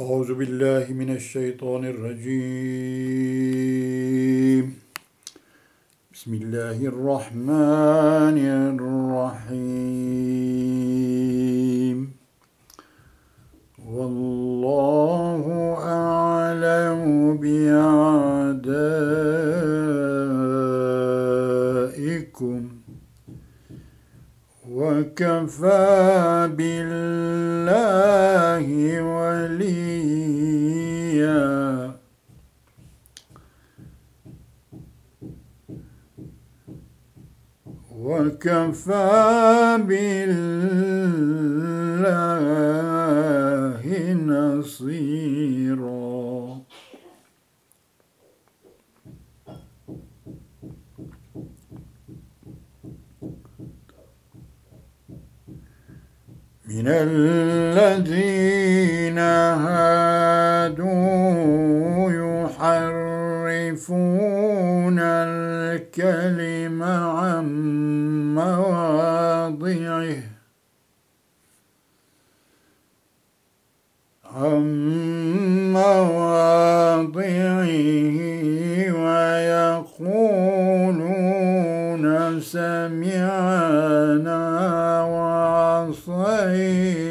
أعوذ بالله من الشيطان الرجيم. بسم الله الرحمن الرحيم. والله أعلم بأعدائكم. وكفى بالله وكفى بالله نصيرا. من الذين هادوا يحرفون الكلم عن مواضعه. عن مواضعه ويقولون سمعنا وعصينا.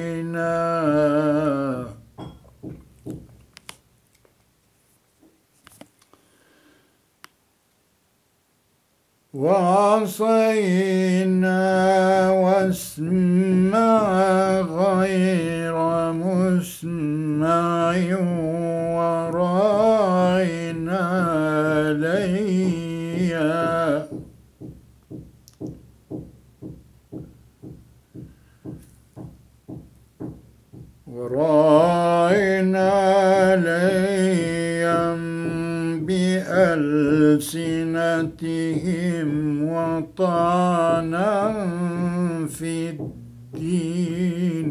وعصينا واسمع غير مسمع وراعنا ليا. وراعنا ليا بألسنتهم وطعنا في الدين.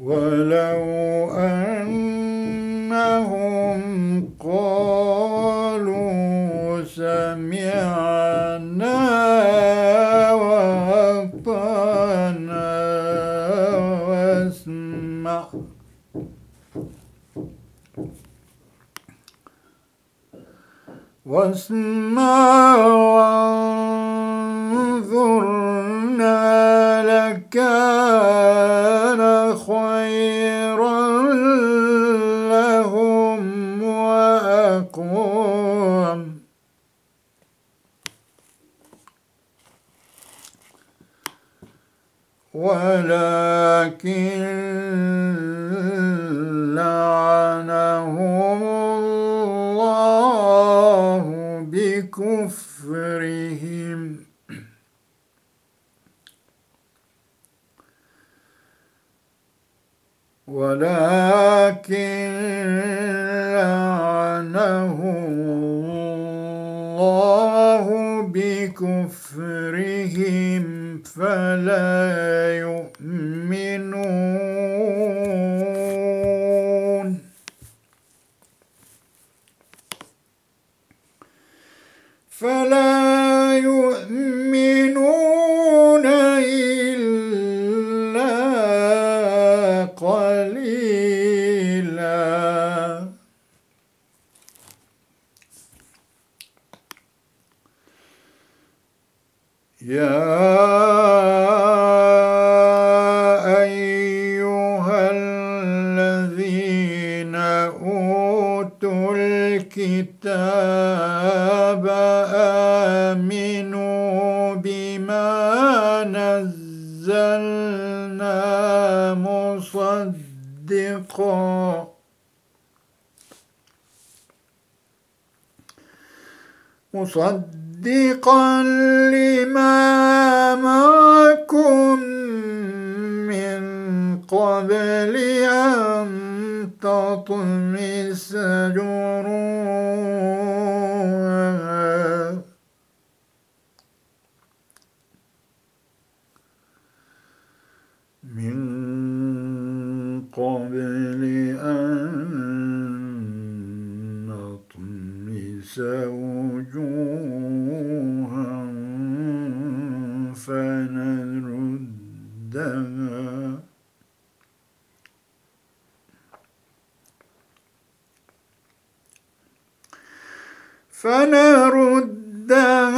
ولو أنهم واسمع وانظرنا لكان خيرا لهم وأقوم. ولكن ولكن لعنهم الله بكفرهم فلا يؤمنون. فلا مصدقا لما معكم من قبل أن تطمس جروحا من قبل أن نطمس وجوها فنرد فنردها فنردها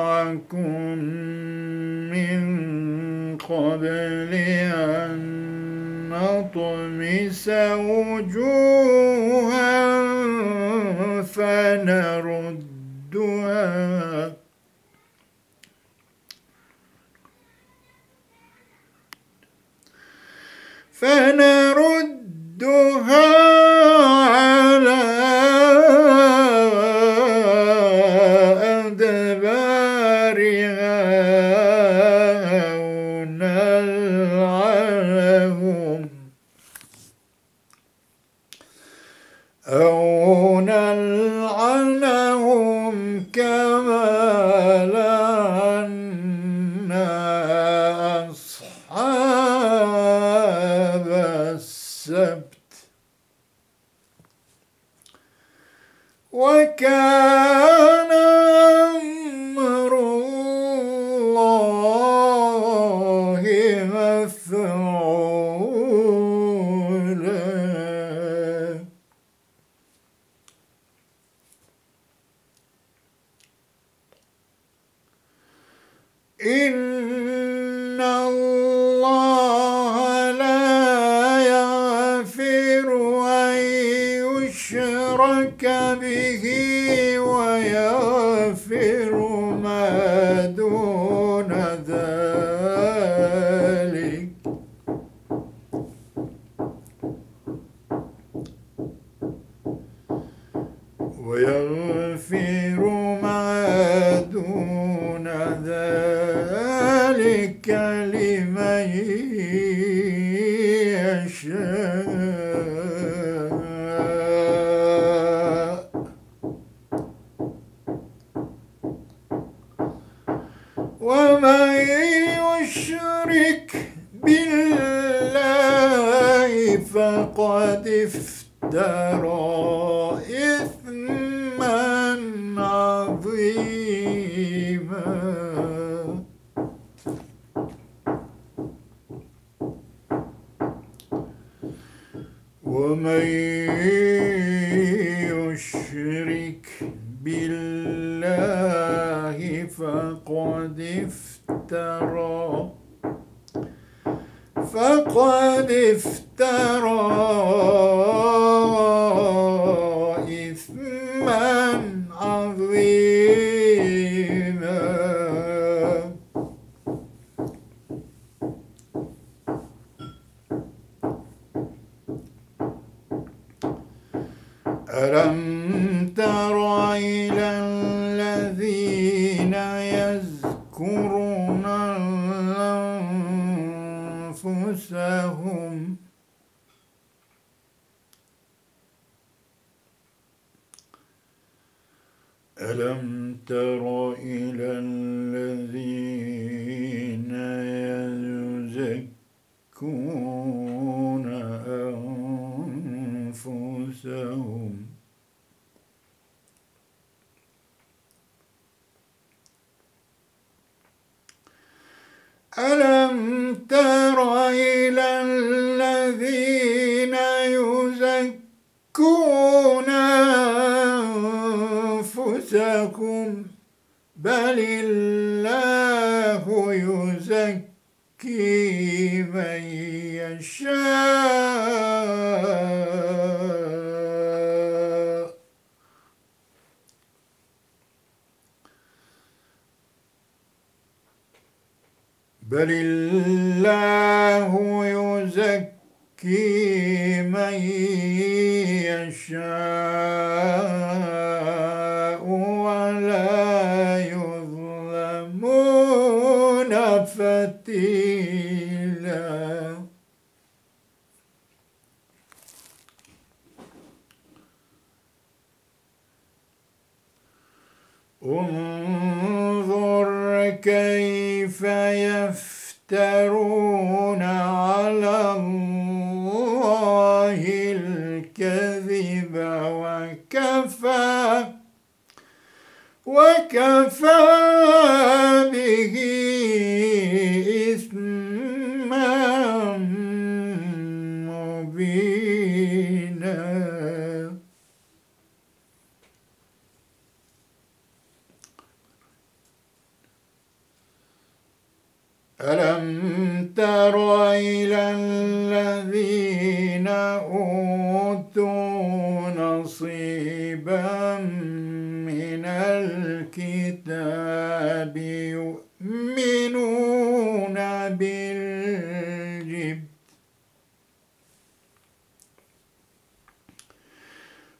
the إن الله لا يغفر أن يشرك ومن ألم تر إلى الذين يزكون أنفسكم؟ بل الله يزكي من يشاء. بل الله يزكي من يشاء ولا يظلمون فتيلا. ألم تر إلى الذين أوتوا نصيبا من الكتاب يؤمنون بالجبت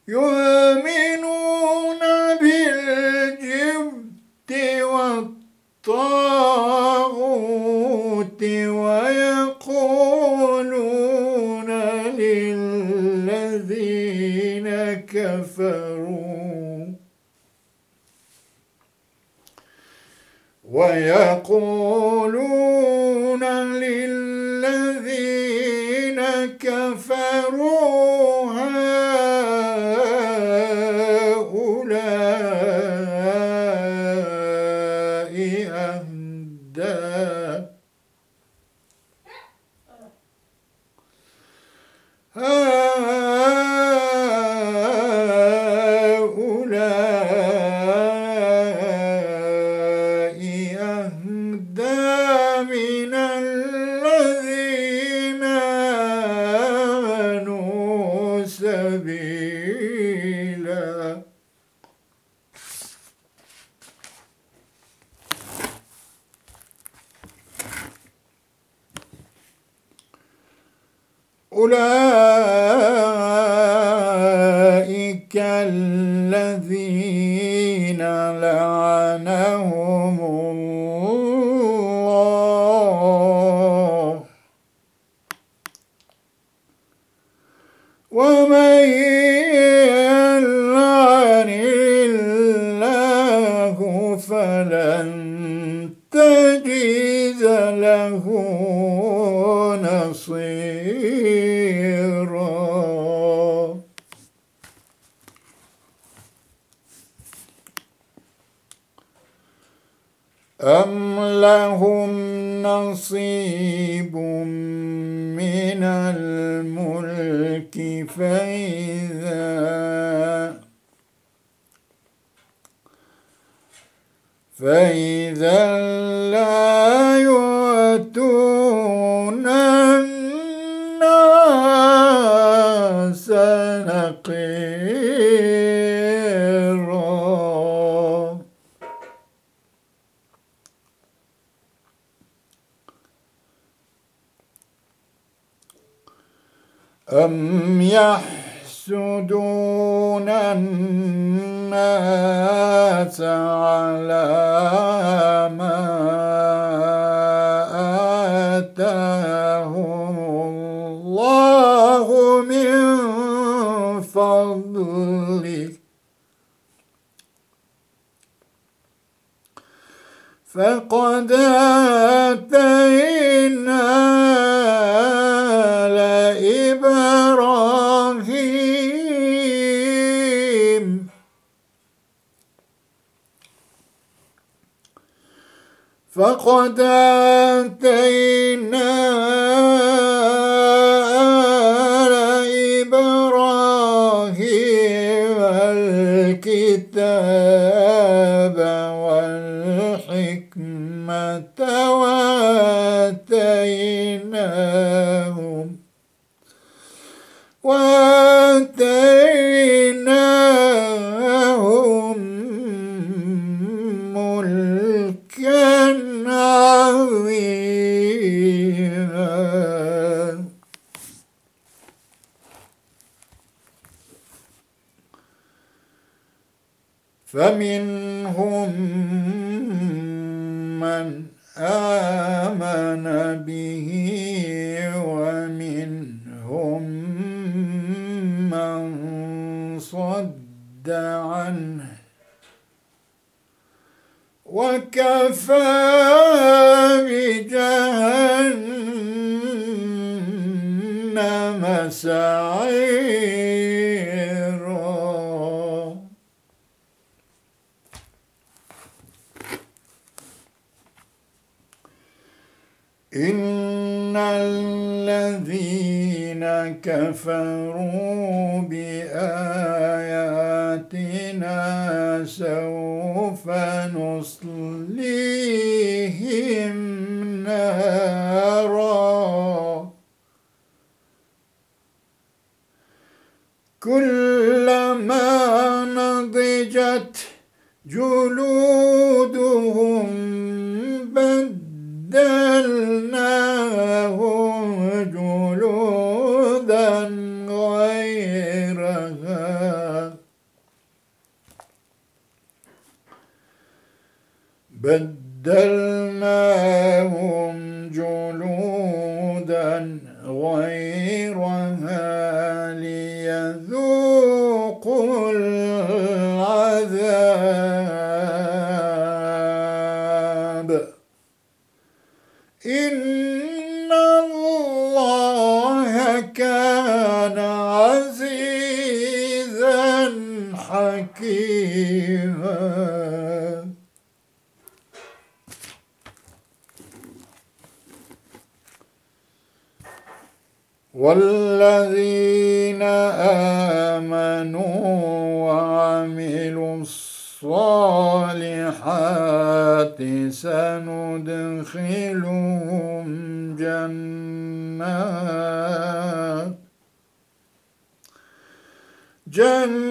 يؤمنون كفروا ويقولون للذين أولئك أم لهم نصيب من الملك فإذا فإذا لا يؤتون الناس نقيرا أم يحسدون الناس على ما آتاهم الله من فضله. فقد آتينا فقد آتينا آل إبراهيم الكتاب والحكمة وآتيناهم وكفى بجهنم سعيرا إن الذين كفروا بآياتنا سوف نصليهم نارا كلما نضجت جلودهم بدلناهم بدلناهم جلودا غيرها والذين آمنوا وعملوا الصالحات سندخلهم جنات جنات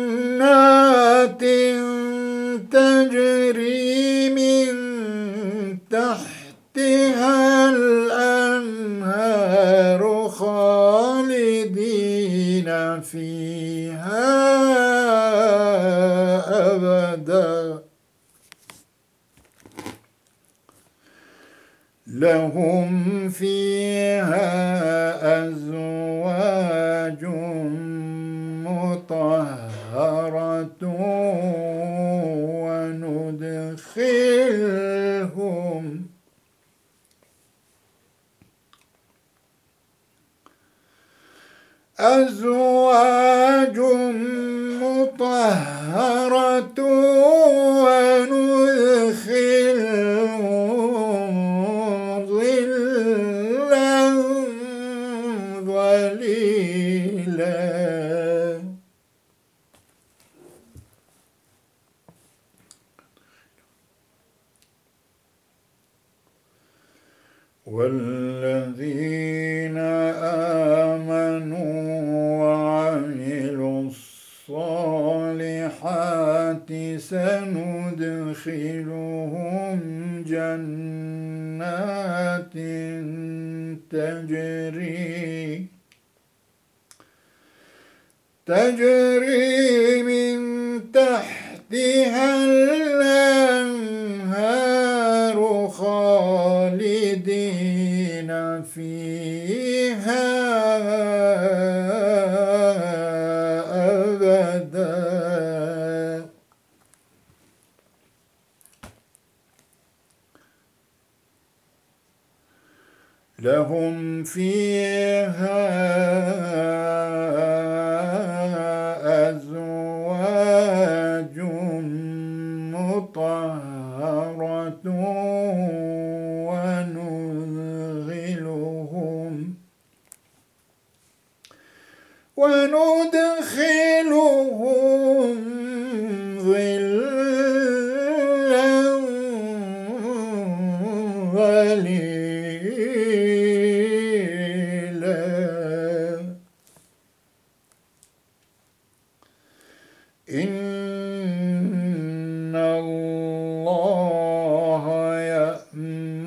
فيها أبدا. لهم فيها أزواج أزواج مطهرة وندخلهم ظلا ظليلا. والذين سندخلهم جنات تجري تجري من تحتها الأنهار خالدين فيها لهم فيها mm,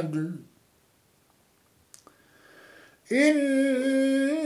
العدل إن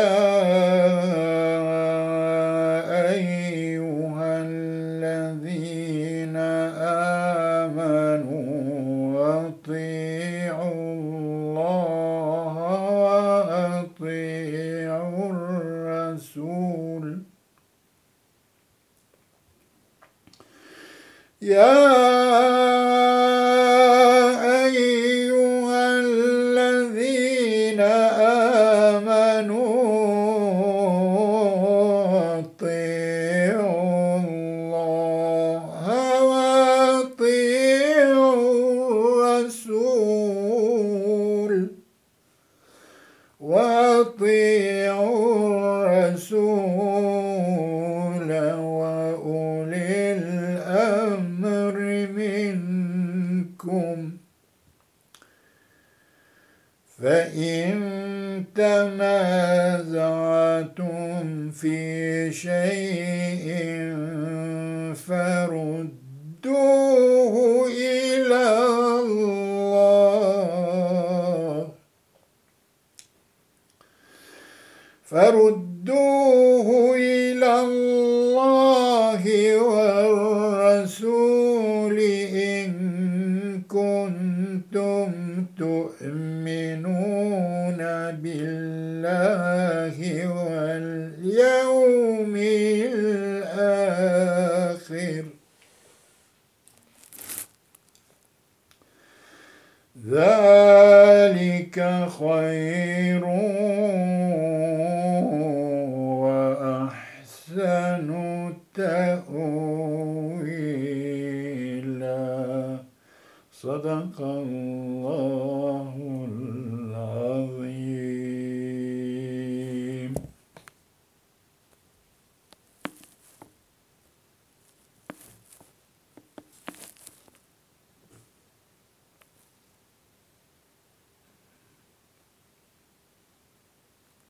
Yeah. الرسول وأولي الأمر منكم. فإن تنازعتم في شيء واليوم الآخر. ذلك خير وأحسن تأويلا. صدق الله